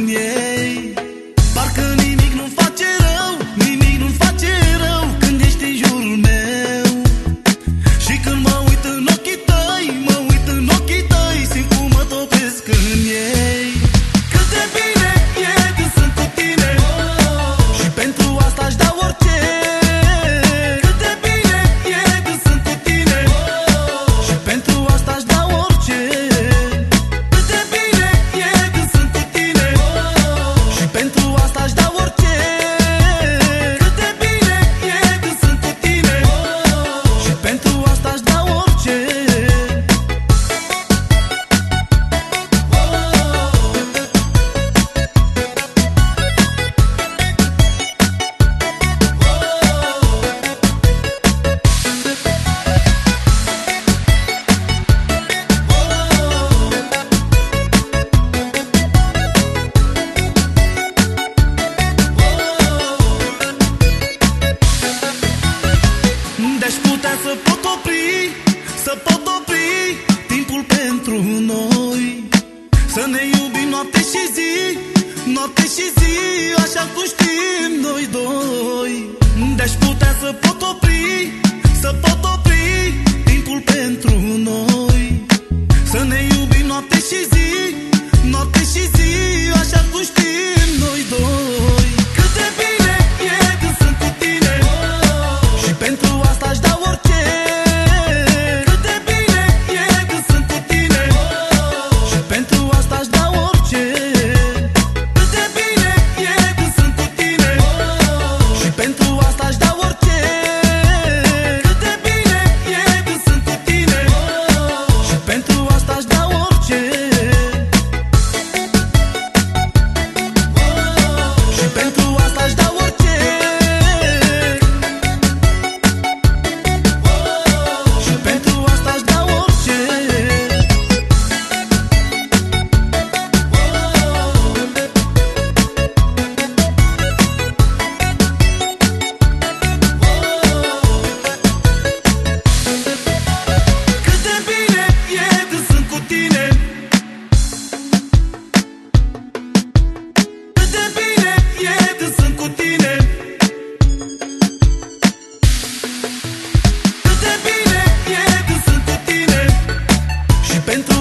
yeah. Să ne iubim noapte și zi, noapte și zi Așa cum știm pentru